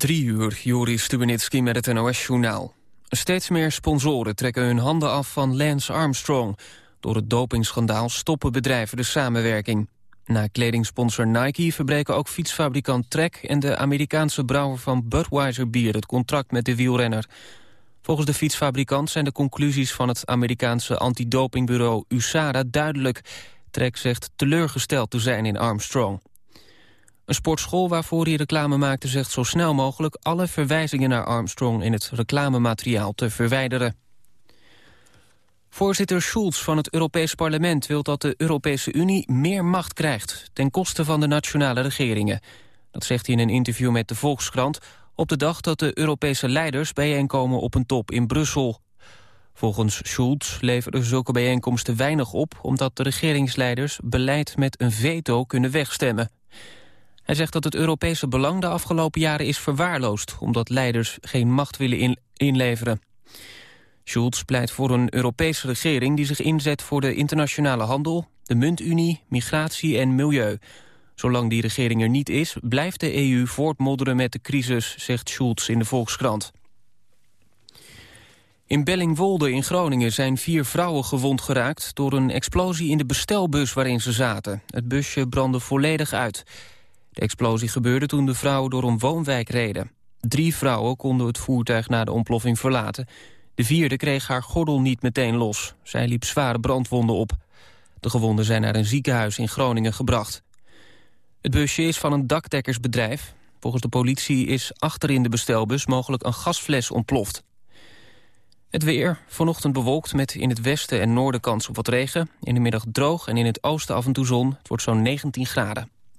Drie uur, Joris Stubenitski met het NOS-journaal. Steeds meer sponsoren trekken hun handen af van Lance Armstrong. Door het dopingschandaal stoppen bedrijven de samenwerking. Na kledingsponsor Nike verbreken ook fietsfabrikant Trek... en de Amerikaanse brouwer van Budweiser Bier het contract met de wielrenner. Volgens de fietsfabrikant zijn de conclusies van het Amerikaanse antidopingbureau USADA duidelijk. Trek zegt teleurgesteld te zijn in Armstrong. Een sportschool waarvoor hij reclame maakte zegt zo snel mogelijk... alle verwijzingen naar Armstrong in het reclamemateriaal te verwijderen. Voorzitter Schulz van het Europees Parlement wil dat de Europese Unie meer macht krijgt... ten koste van de nationale regeringen. Dat zegt hij in een interview met de Volkskrant... op de dag dat de Europese leiders bijeenkomen op een top in Brussel. Volgens Schulz leveren zulke bijeenkomsten weinig op... omdat de regeringsleiders beleid met een veto kunnen wegstemmen. Hij zegt dat het Europese belang de afgelopen jaren is verwaarloosd... omdat leiders geen macht willen inleveren. Schulz pleit voor een Europese regering die zich inzet voor de internationale handel... de muntunie, migratie en milieu. Zolang die regering er niet is, blijft de EU voortmodderen met de crisis... zegt Schulz in de Volkskrant. In Bellingwolde in Groningen zijn vier vrouwen gewond geraakt... door een explosie in de bestelbus waarin ze zaten. Het busje brandde volledig uit... De explosie gebeurde toen de vrouwen door een woonwijk reden. Drie vrouwen konden het voertuig na de ontploffing verlaten. De vierde kreeg haar gordel niet meteen los. Zij liep zware brandwonden op. De gewonden zijn naar een ziekenhuis in Groningen gebracht. Het busje is van een dakdekkersbedrijf. Volgens de politie is achterin de bestelbus mogelijk een gasfles ontploft. Het weer, vanochtend bewolkt met in het westen en noorden kans op wat regen. In de middag droog en in het oosten af en toe zon. Het wordt zo'n 19 graden.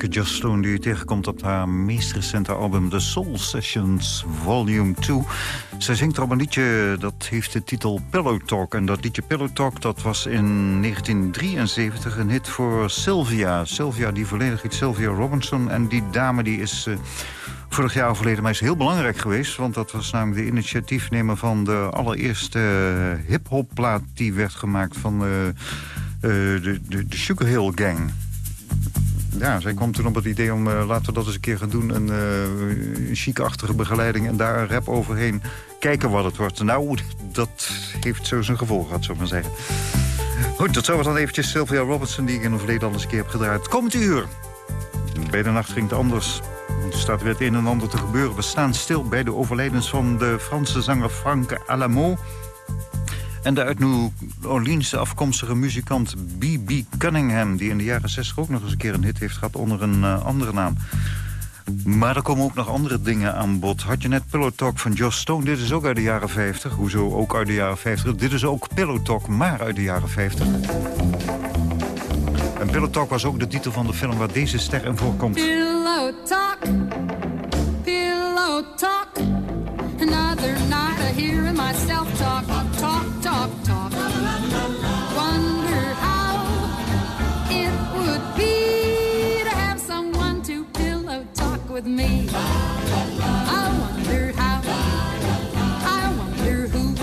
Hele verleidelijke Just die tegenkomt op haar meest recente album The Soul Sessions Volume 2. Zij zingt er een liedje dat heeft de titel Pillow Talk. En dat liedje Pillow Talk dat was in 1973 een hit voor Sylvia. Sylvia die volledig heet Sylvia Robinson. En die dame die is... Uh, vorig jaar overleden, maar is heel belangrijk geweest. Want dat was namelijk de initiatiefnemer van de allereerste uh, hip-hop-plaat... die werd gemaakt van uh, de, de, de Sugar Hill Gang ja, zij kwam toen op het idee om, uh, laten we dat eens een keer gaan doen. Een, uh, chic-achtige begeleiding en daar een rap overheen. Kijken wat het wordt. Nou, dat heeft zo zijn gevolg gehad, zou ik maar zeggen. Goed, tot zover dan eventjes Sylvia Robertson... die ik in een verleden al eens een keer heb gedraaid. Komend uur. Bij de nacht ging het anders. Er staat weer het een en ander te gebeuren. We staan stil bij de overlijdens van de Franse zanger Frank Alamo... En de uit New Orleans afkomstige muzikant B.B. Cunningham... die in de jaren 60 ook nog eens een keer een hit heeft gehad onder een uh, andere naam. Maar er komen ook nog andere dingen aan bod. Had je net Pillow Talk van Joss Stone? Dit is ook uit de jaren 50. Hoezo ook uit de jaren 50? Dit is ook Pillow Talk, maar uit de jaren 50. En Pillow Talk was ook de titel van de film waar deze ster in voorkomt. Pillow Talk, Pillow Talk. Another night of hearing myself talk, talk, talk, talk. Wonder how it would be to have someone to pillow talk with me. I wonder how, I wonder who.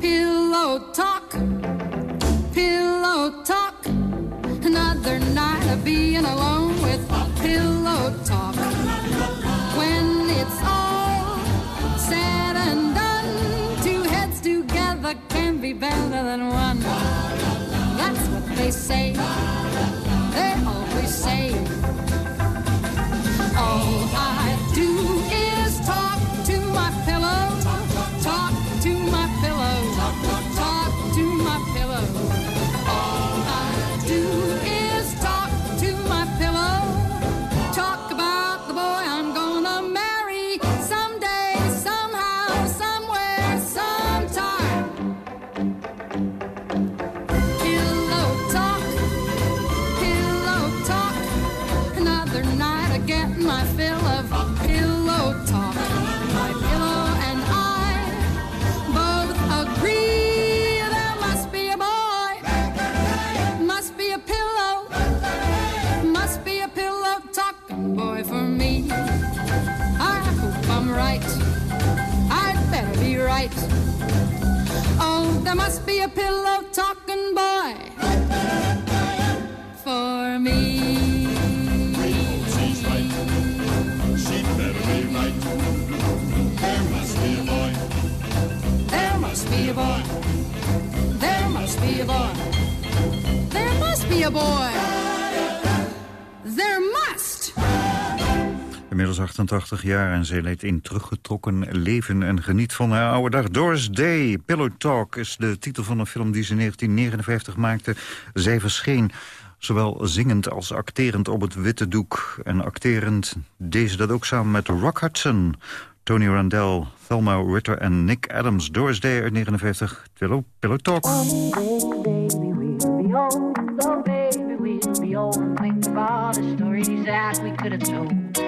Pillow talk, pillow talk. Another night of being alone with pillow talk. Be better than one. That's what they say. They always say. All I do 88 jaar en zij leidt in teruggetrokken leven en geniet van haar oude dag. Doris Day, Pillow Talk is de titel van een film die ze in 1959 maakte. Zij verscheen zowel zingend als acterend op het witte doek. En acterend deze dat ook samen met Rock Hudson, Tony Randell, Thelma Ritter en Nick Adams. Doris Day uit 59, Pillow, Pillow Talk. Oh, baby, we'll be old and think of all the stories that we could have told.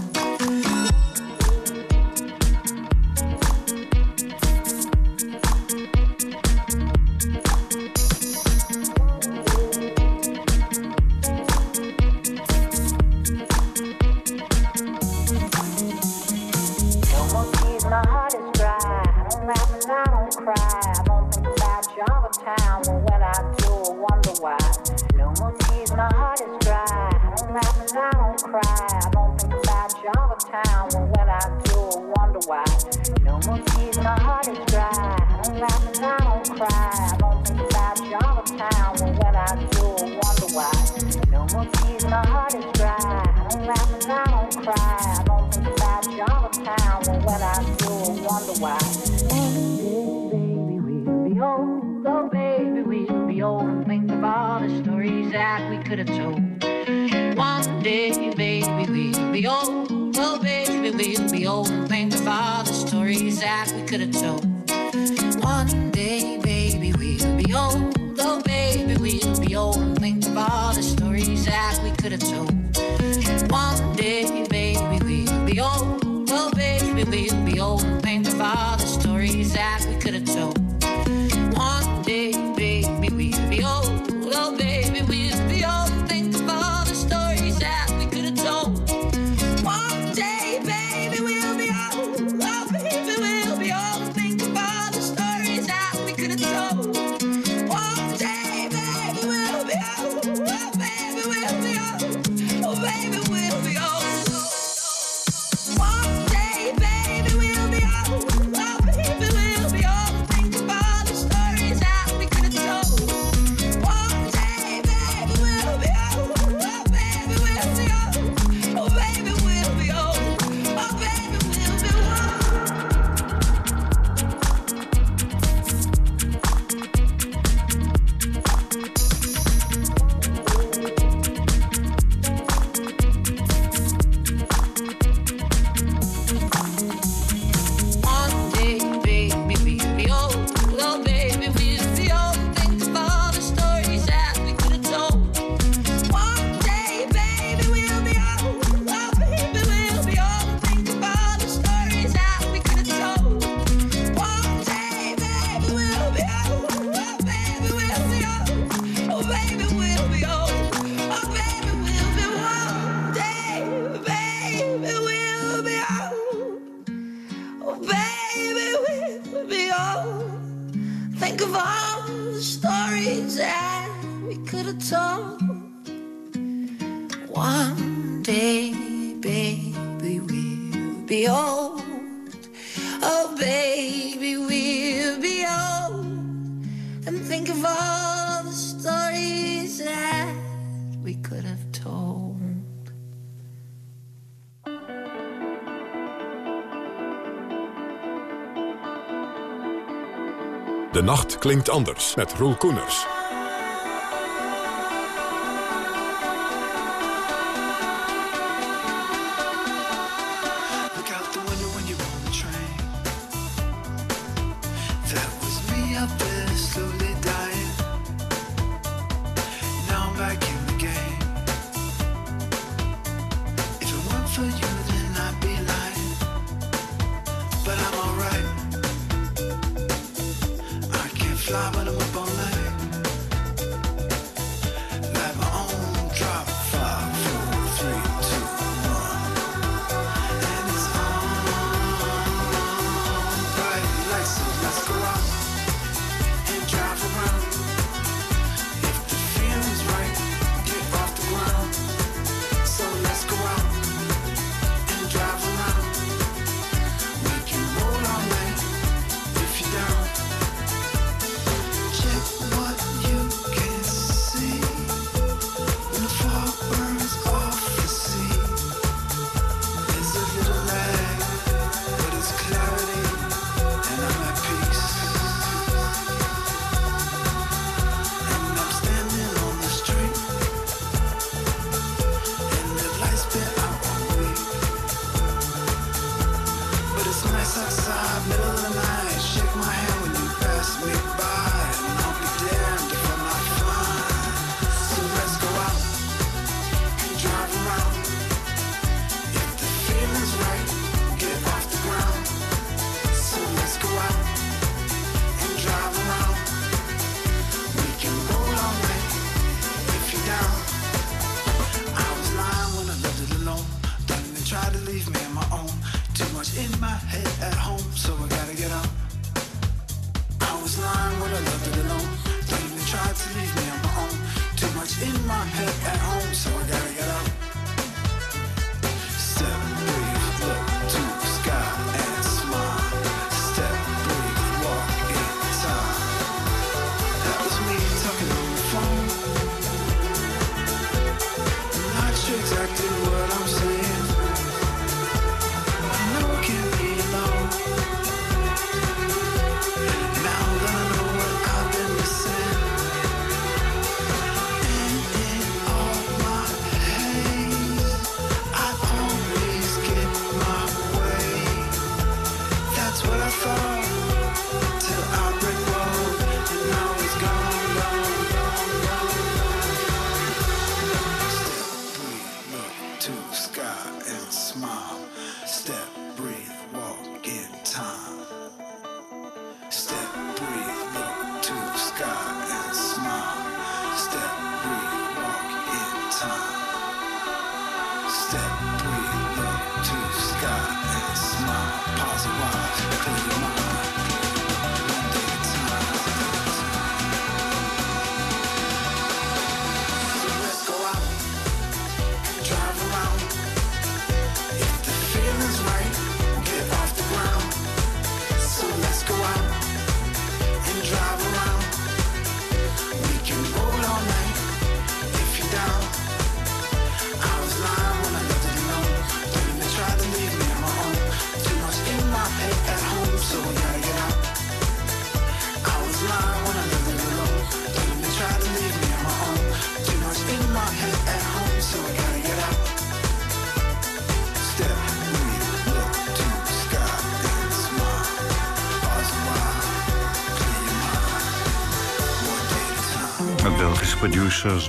Nacht klinkt anders met Roel Koeners.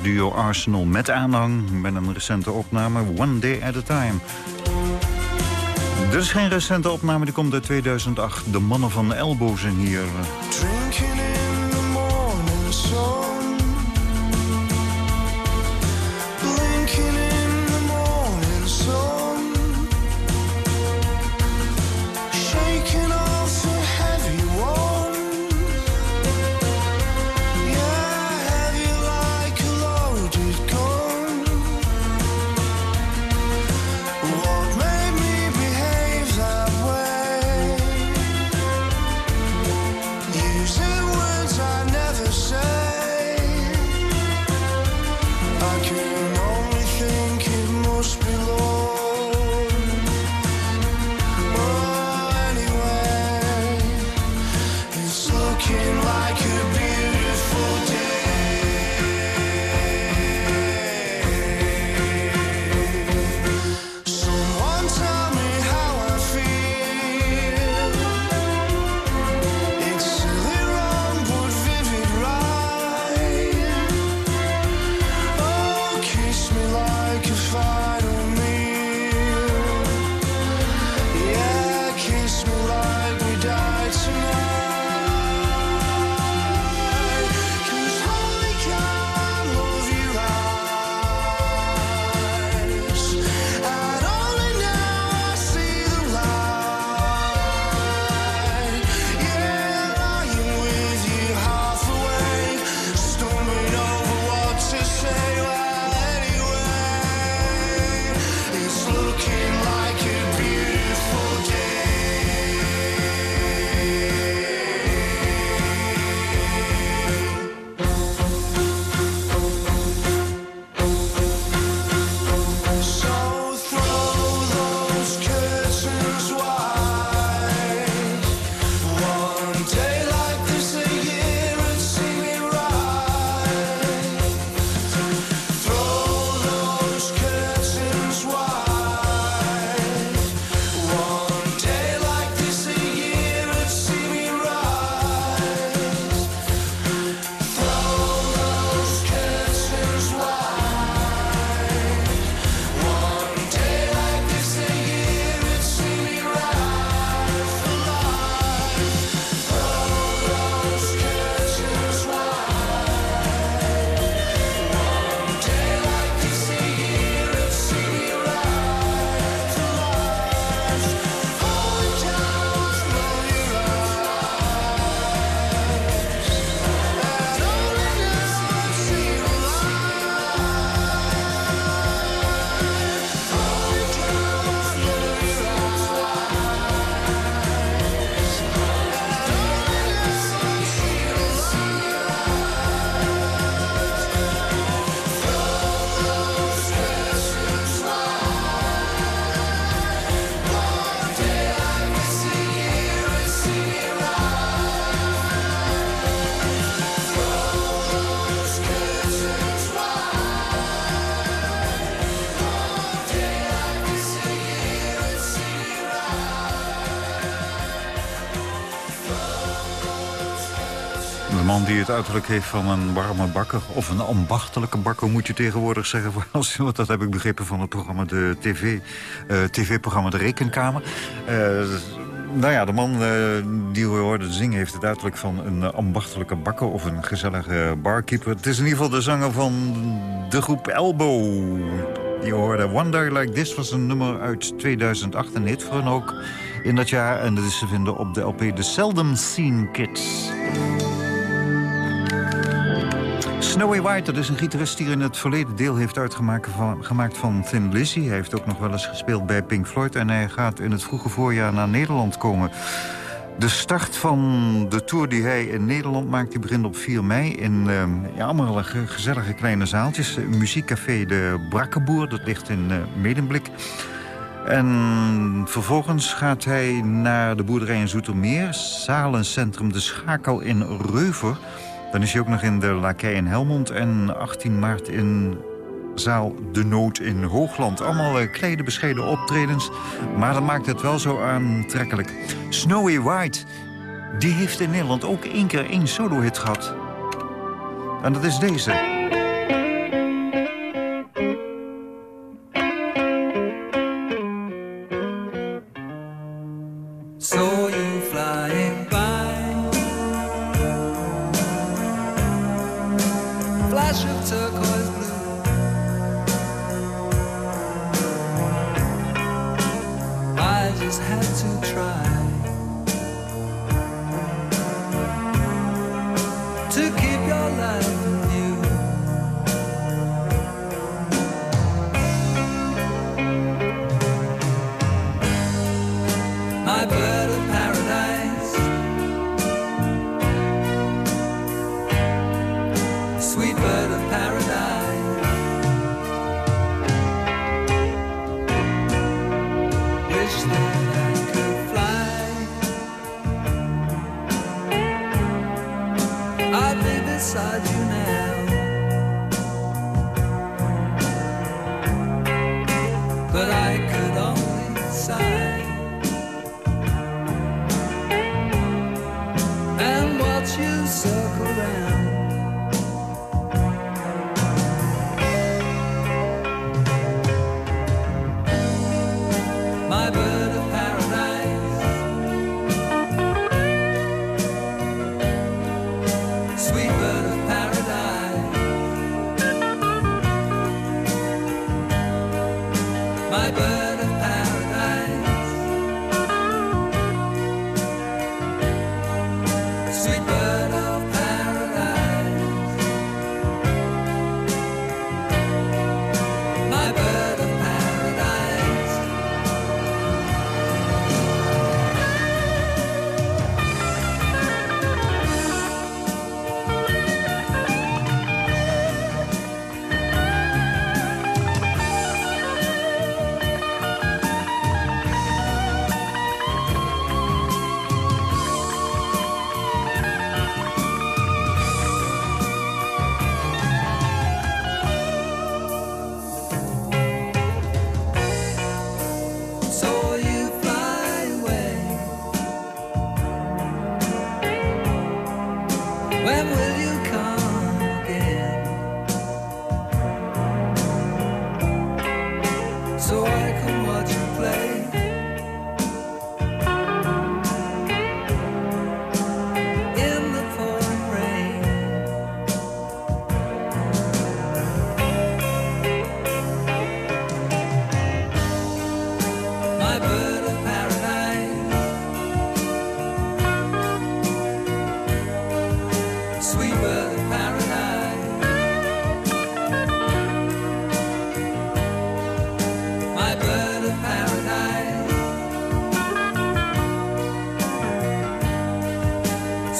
duo Arsenal met aanhang... met een recente opname One Day at a Time. Dit is geen recente opname, die komt uit 2008. De mannen van Elbow zijn hier... uiterlijk heeft van een warme bakker... of een ambachtelijke bakker, moet je tegenwoordig zeggen. Want dat heb ik begrepen van het programma de TV, eh, TV-programma De Rekenkamer. Eh, nou ja, de man eh, die we hoorden zingen heeft het uiterlijk van een ambachtelijke bakker... of een gezellige barkeeper. Het is in ieder geval de zanger van de groep Elbow. Die hoorde One Day Like This was een nummer uit 2008. Een hit voor hen ook in dat jaar. En dat is te vinden op de LP The Seldom Seen Kids. Snowy White, dat is een gitarist die in het verleden deel heeft uitgemaakt van, gemaakt van Thin Lizzy. Hij heeft ook nog wel eens gespeeld bij Pink Floyd en hij gaat in het vroege voorjaar naar Nederland komen. De start van de tour die hij in Nederland maakt, die begint op 4 mei in eh, ja, allemaal ge- gezellige kleine zaaltjes. Muziekcafé De Brakkeboer, dat ligt in eh, Medemblik. En vervolgens gaat hij naar de boerderij in Zoetermeer, zalencentrum De Schakel in Reuver. Dan is hij ook nog in de Lakij in Helmond en 18 maart in zaal De Nood in Hoogland. Allemaal eh, kleine bescheiden optredens, maar dat maakt het wel zo aantrekkelijk. Snowy White, die heeft in Nederland ook één keer één solo-hit gehad. En dat is deze.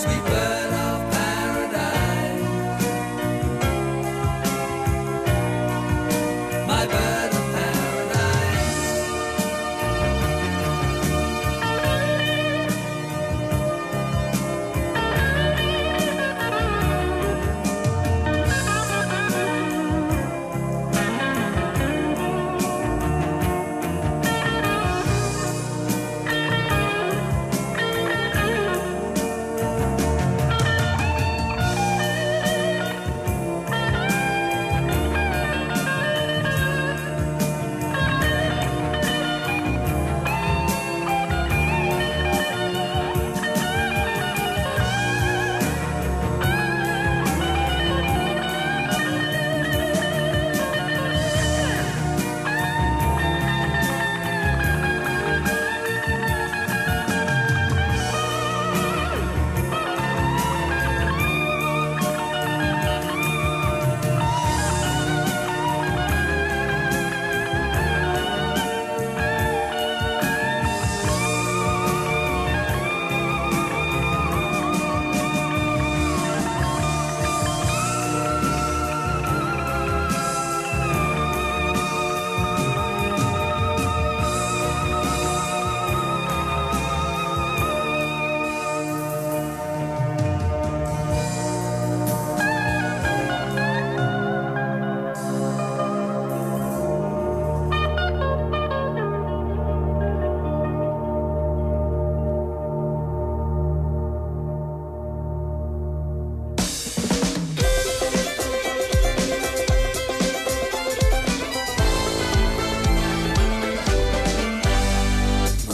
sweet.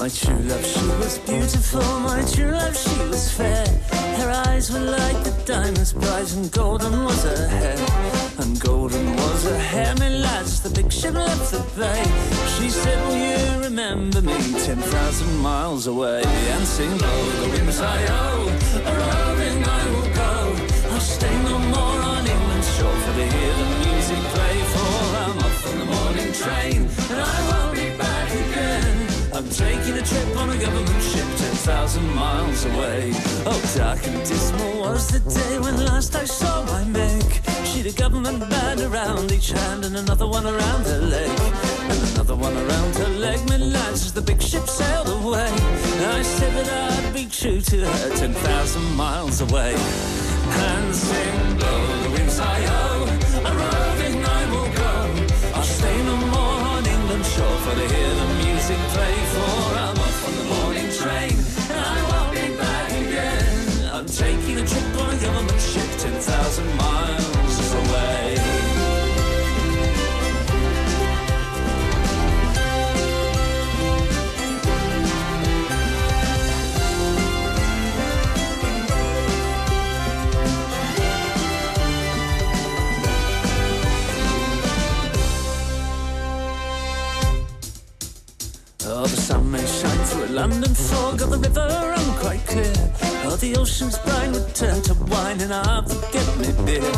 My true love, she was beautiful. My true love, she was fair. Her eyes were like the diamonds bright, and golden was her hair. And golden was her hair. My lads, the big ship left the bay. She said, Will you remember me? Ten thousand miles away, and sing low the winds I owe. A roving I will go. I'll stay no more on England's shore for to hear the music play. For I'm off on the morning train, and I won't. I'm taking a trip on a government ship 10,000 miles away. Oh, dark and dismal was the day when last I saw my Meg. She'd a government band around each hand and another one around her leg. And another one around her leg, my lads, as the big ship sailed away. I said that I'd be true to her 10,000 miles away. And sing, blow the winds I owe, a roving I will go. I'll stay no more on England shore for to hear the For I'm on the morning train, London fog, or the river run quite clear. Or the ocean's brine would turn to wine, and I'll forget me beer.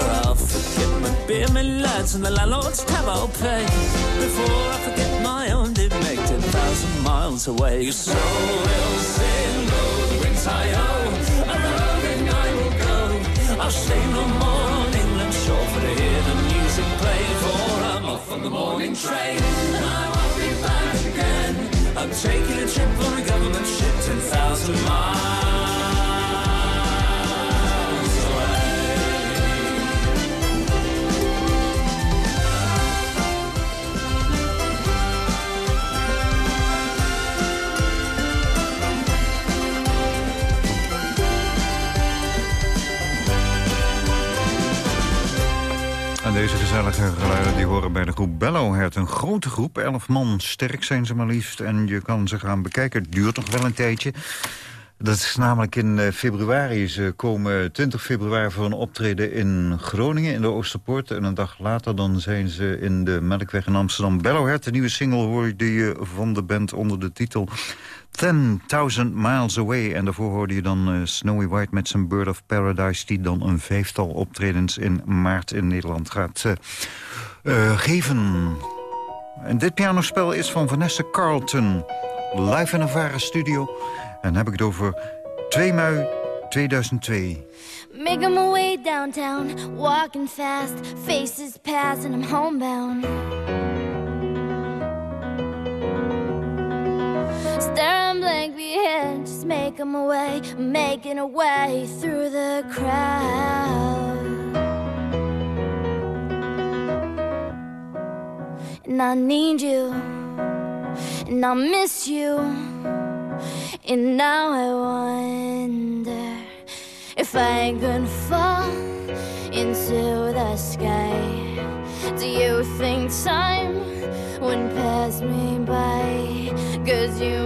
Or I'll forget my beer, my lads, and the landlord's tab I'll pay. Before I forget my own did make 10,000 miles away. So we'll sing, low the winds I owe, a roving I will go. I'll stay no more on England's shore for to hear the music play. For I'm off on the morning train, I'm taking a trip on a government ship 10,000 miles deze gezellige geluiden die horen bij de groep Bellowhead. Een grote groep, elf man. Sterk zijn ze maar liefst. En je kan ze gaan bekijken. Het duurt nog wel een tijdje. Dat is namelijk in eh, februari. Ze komen 20 februari voor een optreden in Groningen, in de Oosterpoort. En een dag later dan zijn ze in de Melkweg in Amsterdam. Bellowhead, de nieuwe single, hoorde je van de band onder de titel 10.000 Miles Away. En daarvoor hoorde je dan eh, Snowy White met zijn Bird of Paradise... die dan een vijftal optredens in maart in Nederland gaat eh, eh, geven. En dit pianospel is van Vanessa Carlton. Live in een Vara studio. En heb ik het over 2 mei 2002. Making my way downtown, walking fast, faces pass, and I'm homebound. Staring blankly ahead, just making my way, making a way through the crowd. And I need you, and I miss you. And now I wonder if I could fall into the sky. Do you think time would pass me by? Cause you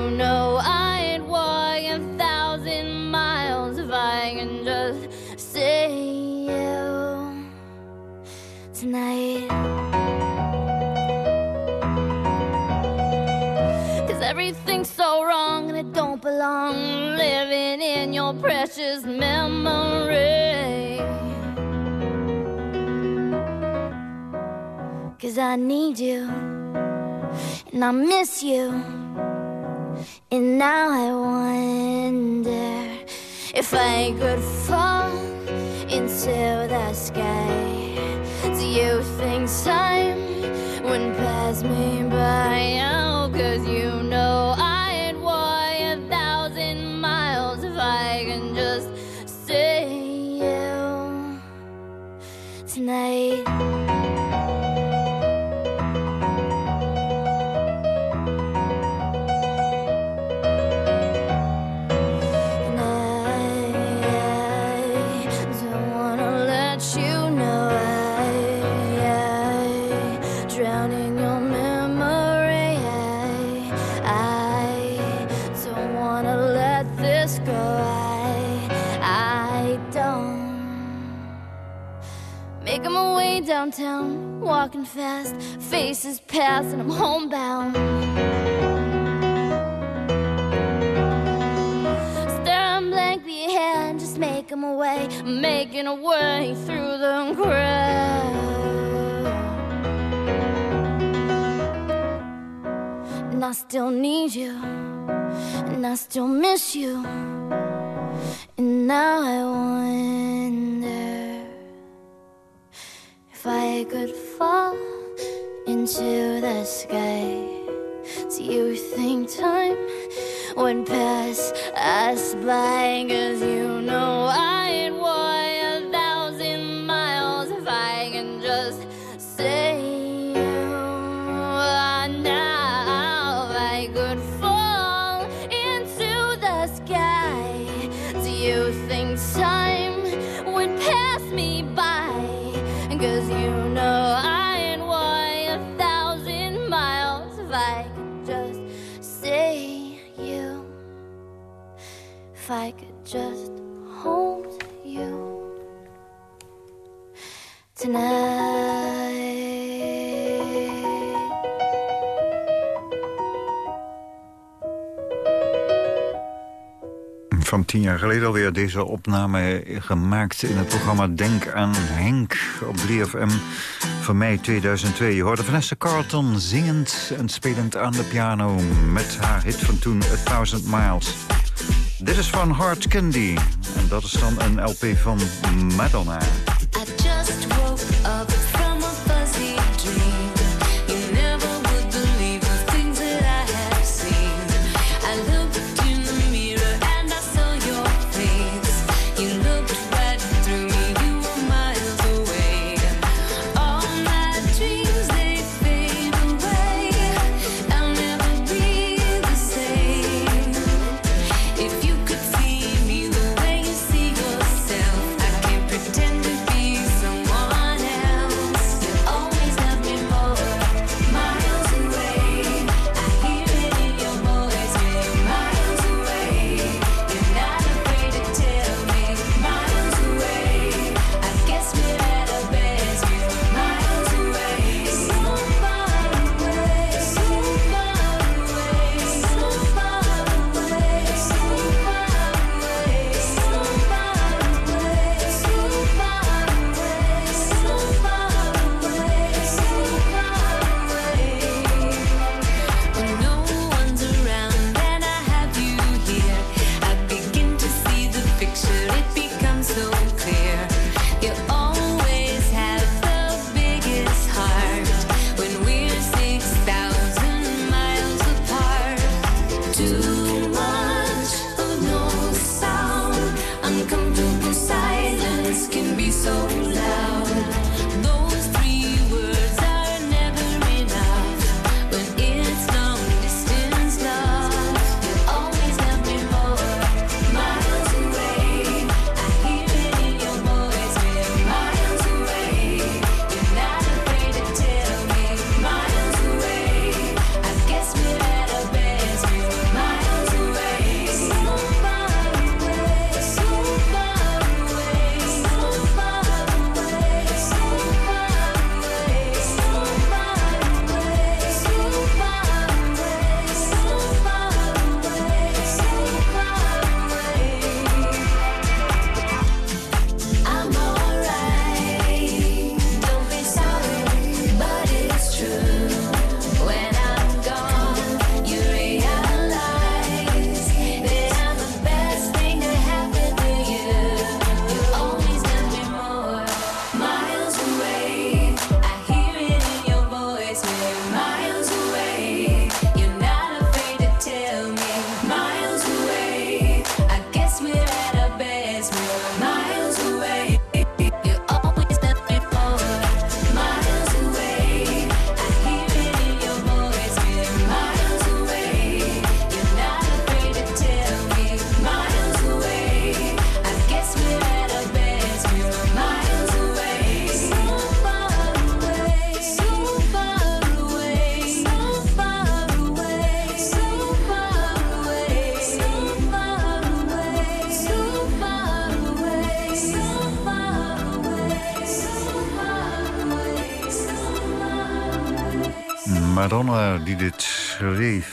tonight. Cause everything's so wrong and it don't belong living in your precious memory. Cause I need you and I miss you. And now I wonder if I could fall into the sky. You think time would pass me by? Oh, cause you know I'd walk a thousand miles if I can just see you tonight. downtown, walking fast, faces pass, and I'm homebound. Staring blankly ahead, just making my way, making a way through the crowd. And I still need you, and I still miss you, and now I wonder. If I could fall into the sky, do you think time would pass us by? as you know I zo'n tien jaar geleden alweer deze opname gemaakt... in het programma Denk aan Henk op 3FM van mei 2002. Je hoorde Vanessa Carlton zingend en spelend aan de piano... met haar hit van toen, A Thousand Miles. Dit is van Hard Candy. En dat is dan een LP van Madonna.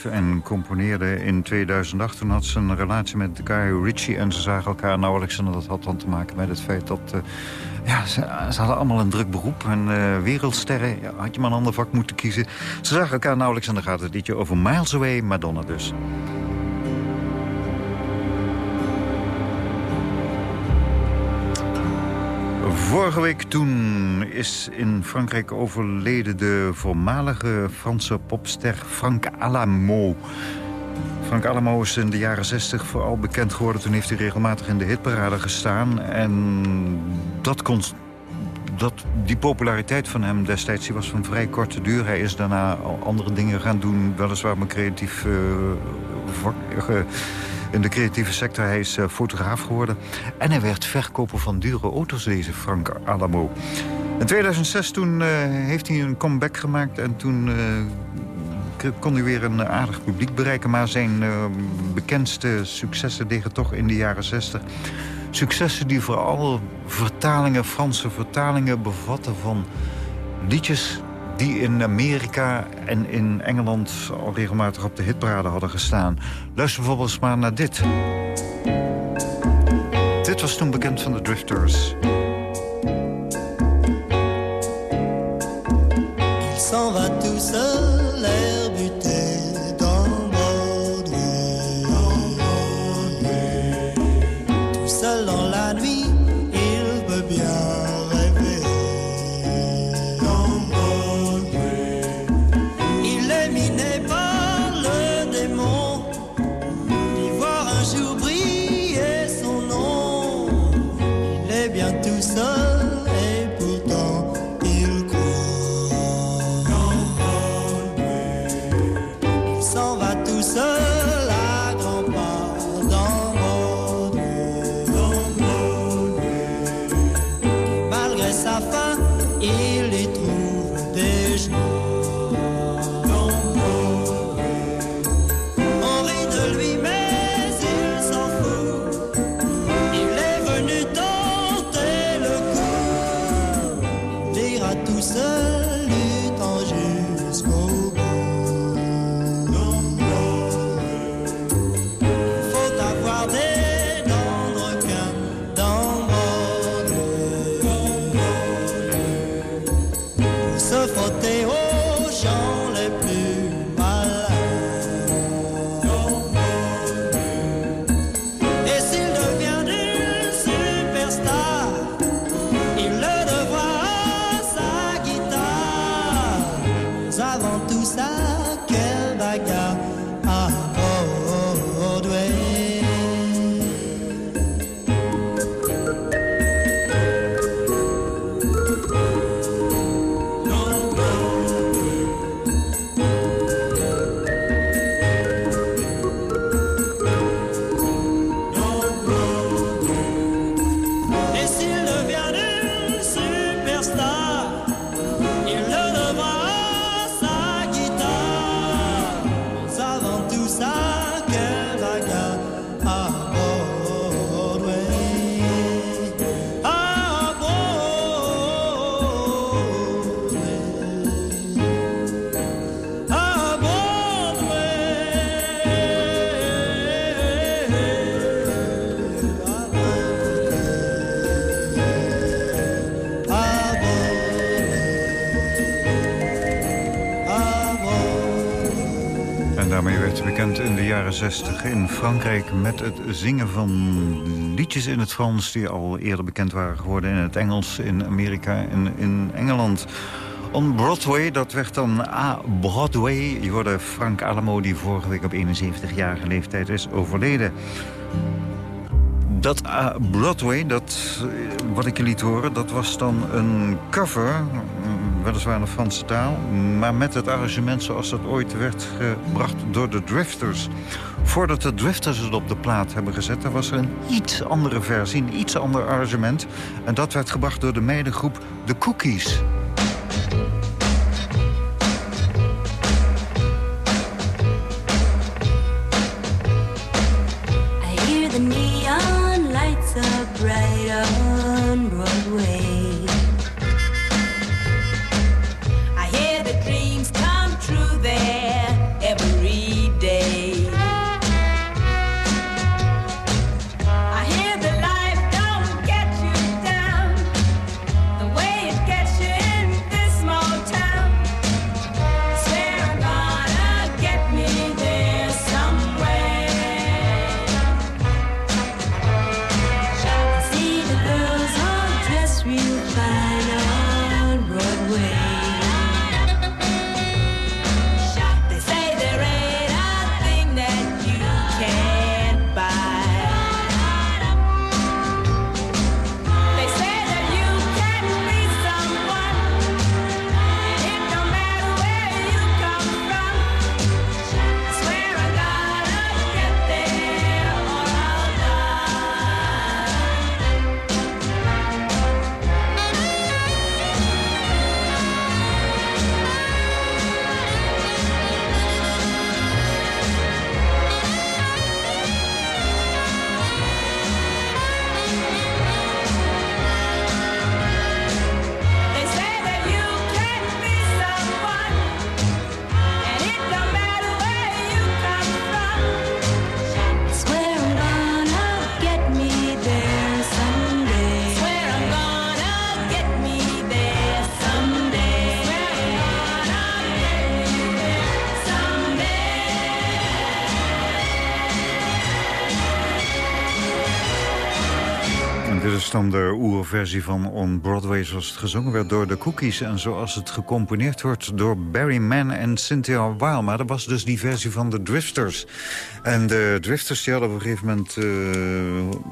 En componeerde in 2008. Toen had ze een relatie met Guy Ritchie en ze zagen elkaar nauwelijks. En dat had dan te maken met het feit dat... Uh, ja, ze, hadden allemaal een druk beroep. En uh, wereldsterren, ja, had je maar een ander vak moeten kiezen. Ze zagen elkaar nauwelijks en dan gaat het liedje over Miles Away, Madonna dus. Vorige week toen is in Frankrijk overleden de voormalige Franse popster Frank Alamo. Frank Alamo is in de jaren 60 vooral bekend geworden. Toen heeft hij regelmatig in de hitparade gestaan. En dat kon, dat, die populariteit van hem destijds die was van vrij korte duur. Hij is daarna al andere dingen gaan doen. Weliswaar maar creatief uh, in de creatieve sector. Hij is uh, fotograaf geworden. En hij werd verkoper van dure auto's, deze Frank Alamo. In 2006 toen, uh, heeft hij een comeback gemaakt. En toen uh, kon hij weer een aardig publiek bereiken. Maar zijn bekendste successen liggen toch in de jaren 60. Successen die vooral vertalingen, Franse vertalingen bevatten van liedjes die in Amerika en in Engeland al regelmatig op de hitparade hadden gestaan. Luister bijvoorbeeld maar naar dit. Dit was toen bekend van de Drifters. Il s'en va tout seul, jaren 60 in Frankrijk... met het zingen van liedjes in het Frans... die al eerder bekend waren geworden in het Engels, in Amerika en in Engeland. On Broadway, dat werd dan A Broadway. Je hoorde Frank Alamo, die vorige week op 71-jarige leeftijd is overleden. Dat A Broadway, dat, eh, wat ik je liet horen, dat was dan een cover... weliswaar de Franse taal... maar met het arrangement zoals dat ooit werd gebracht door de Drifters. Voordat de Drifters het op de plaat hebben gezet... was er een iets andere versie, een iets ander arrangement. En dat werd gebracht door de meidengroep The Cookies. Dit is dan de oerversie van On Broadway zoals het gezongen werd door de Cookies... en zoals het gecomponeerd wordt door Barry Mann en Cynthia Weil. Maar dat was dus die versie van de Drifters. En de Drifters hadden op een gegeven moment uh,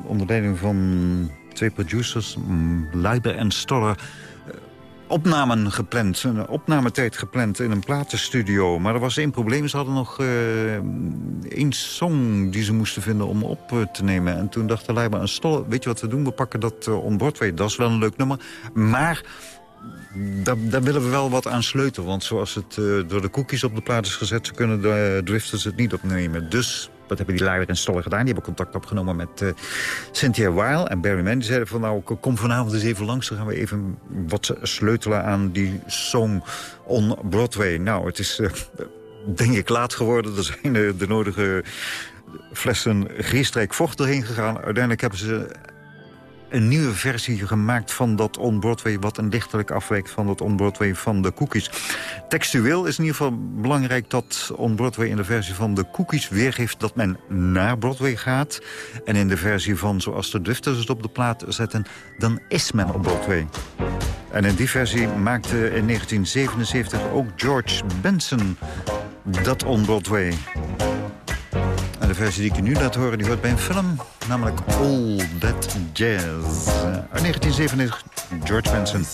onder leiding van twee producers... mm, Leiber en Stoller opnamen gepland, een opnametijd gepland in een platenstudio. Maar er was één probleem, ze hadden nog uh, één song die ze moesten vinden om op uh, te nemen. En toen dacht de Leiber en Stoller, weet je wat we doen? We pakken dat uh, on Broadway, dat is wel een leuk nummer. Maar daar, willen we wel wat aan sleutelen. Want zoals het door de cookies op de plaat is gezet... ze kunnen de drifters het niet opnemen. Dus wat hebben die Leiber en Stoller gedaan? Die hebben contact opgenomen met uh, Cynthia Weil en Barry Mann. Die zeiden van nou, kom vanavond eens even langs. Dan gaan we even wat sleutelen aan die song on Broadway. Nou, het is uh, denk ik laat geworden. Er zijn uh, de nodige flessen Griestrijk vocht doorheen gegaan. Uiteindelijk hebben ze een nieuwe versie gemaakt van dat On Broadway... wat een lichtelijk afwijkt van dat On Broadway van de Cookies. Textueel is in ieder geval belangrijk dat On Broadway in de versie van de Cookies... weergeeft dat men naar Broadway gaat. En in de versie van zoals de Drifters het op de plaat zetten... dan is men op Broadway. En in die versie maakte in 1977 ook George Benson dat On Broadway. En de versie die ik nu laat horen, die hoort bij een film, namelijk All That Jazz. Uit 1997, George Benson.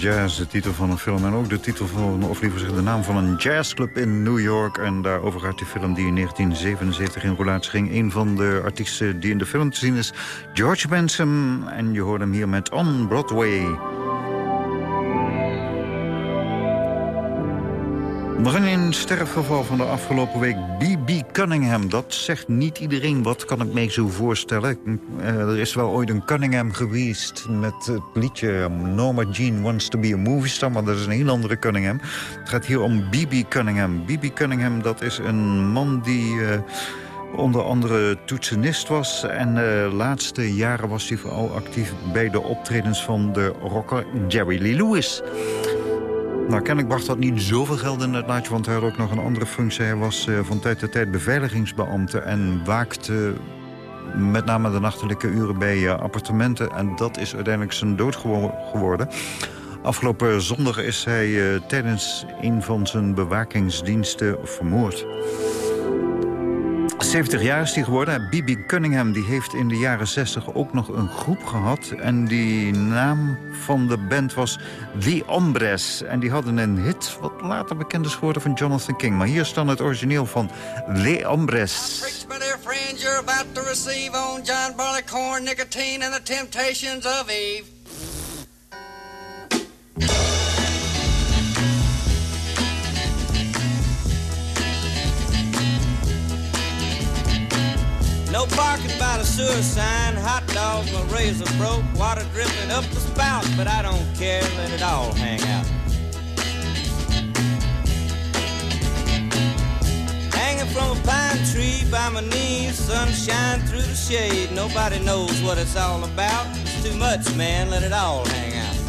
Jazz, de titel van een film. En ook de titel van, of liever gezegd, de naam van een jazzclub in New York. En daarover gaat die film die in 1977 in roulatie ging. Een van de artiesten die in de film te zien is, George Benson. En je hoort hem hier met On Broadway. Nog een sterfgeval van de afgelopen week. B.B. Cunningham. Dat zegt niet iedereen. Wat kan ik me zo voorstellen? Uh, er is wel ooit een Cunningham geweest met het liedje... Norma Jean Wants to be a Movie Star. Maar dat is een heel andere Cunningham. Het gaat hier om B.B. Cunningham. B.B. Cunningham, dat is een man die... Uh, onder andere toetsenist was. En de uh, laatste jaren was hij vooral actief bij de optredens van de rocker Jerry Lee Lewis. Nou, kennelijk bracht dat niet zoveel geld in het laatje... want hij had ook nog een andere functie. Hij was uh, van tijd tot tijd beveiligingsbeambte... en waakte met name de nachtelijke uren bij uh, appartementen. En dat is uiteindelijk zijn dood gewo geworden. Afgelopen zondag is hij uh, tijdens een van zijn bewakingsdiensten vermoord. 70 jaar is hij geworden. B.B. Cunningham die heeft in de jaren 60 ook nog een groep gehad. En die naam van de band was The Hombres. En die hadden een hit wat later bekend is geworden van Jonathan King. Maar hier staat het origineel van The dear friends, you're about to receive on John Barleycorn, nicotine and the temptations of Eve. No parking by the sewer sign, hot dogs, my razor broke, water dripping up the spout, but I don't care, let it all hang out. Hanging from a pine tree by my knees, sunshine through the shade, nobody knows what it's all about. It's too much, man, let it all hang out.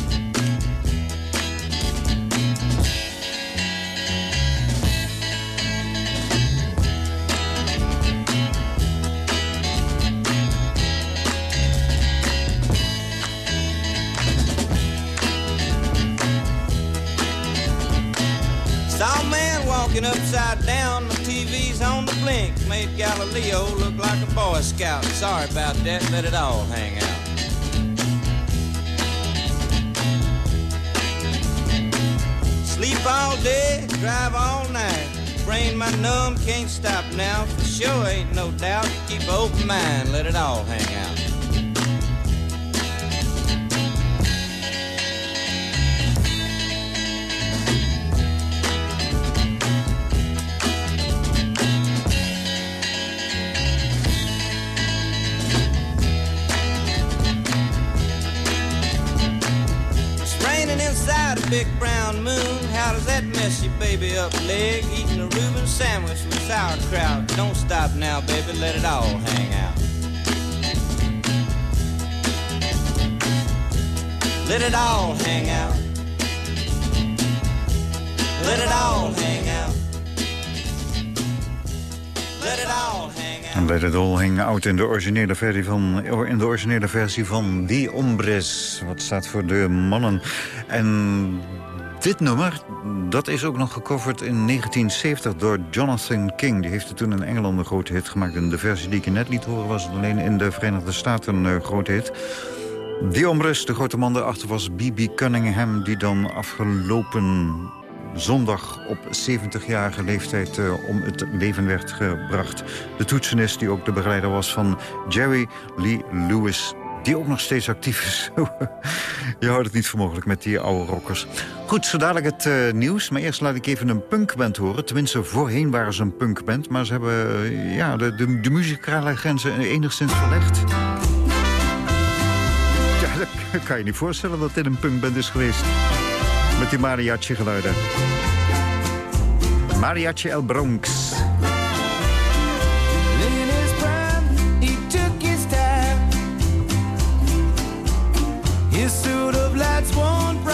Walking upside down, my TV's on the blink. Made Galileo look like a Boy Scout. Sorry about that, let it all hang out. Sleep all day, drive all night. Brain my numb, can't stop now. For sure ain't no doubt. Keep open mind, let it all hang out. Inside a big brown moon. How does that mess your baby up leg? Eating a Reuben sandwich with sauerkraut. Don't stop now, baby, let it all hang out. Let it all hang out. Let it all hang out. Let it all. En Let It All Hang Out in de originele versie van, in de originele versie van Die Ombres. Wat staat voor de mannen. En dit nummer, dat is ook nog gecoverd in 1970 door Jonathan King. Die heeft er toen in Engeland een grote hit gemaakt. En de versie die ik je net liet horen was alleen in de Verenigde Staten een uh, grote hit. Die Ombres, de grote man daarachter was B.B. Cunningham... die dan afgelopen zondag op 70-jarige leeftijd uh, om het leven werd gebracht. De toetsenist die ook de begeleider was van Jerry Lee Lewis... die ook nog steeds actief is. Je houdt het niet voor mogelijk met die oude rockers. Goed, zo dadelijk het uh, nieuws. Maar eerst laat ik even een punkband horen. Tenminste, voorheen waren ze een punkband. Maar ze hebben uh, ja, de, de, de muzikale grenzen enigszins verlegd. Ja, dat kan je niet voorstellen dat dit een punkband is geweest met die mariachi geluiden. Mariachi El Bronx. His suit won't break.